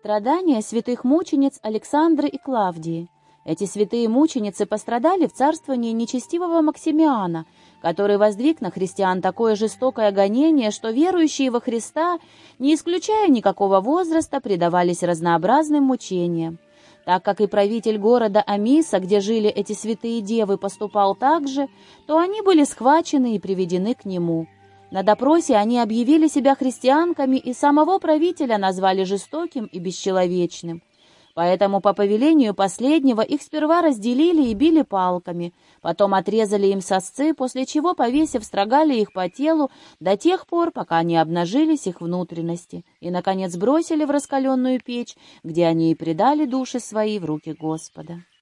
Страдания святых мучениц Александры и Клавдии. Эти святые мученицы пострадали в царствовании нечестивого Максимиана, который воздвиг на христиан такое жестокое гонение, что верующие во Христа, не исключая никакого возраста, предавались разнообразным мучениям. Так как и правитель города Амиса, где жили эти святые девы, поступал так же, то они были схвачены и приведены к нему. На допросе они объявили себя христианками и самого правителя назвали жестоким и бесчеловечным. Поэтому по повелению последнего их сперва разделили и били палками, потом отрезали им сосцы, после чего, повесив, строгали их по телу до тех пор, пока не обнажились их внутренности, и, наконец, бросили в раскаленную печь, где они и предали души свои в руки Господа.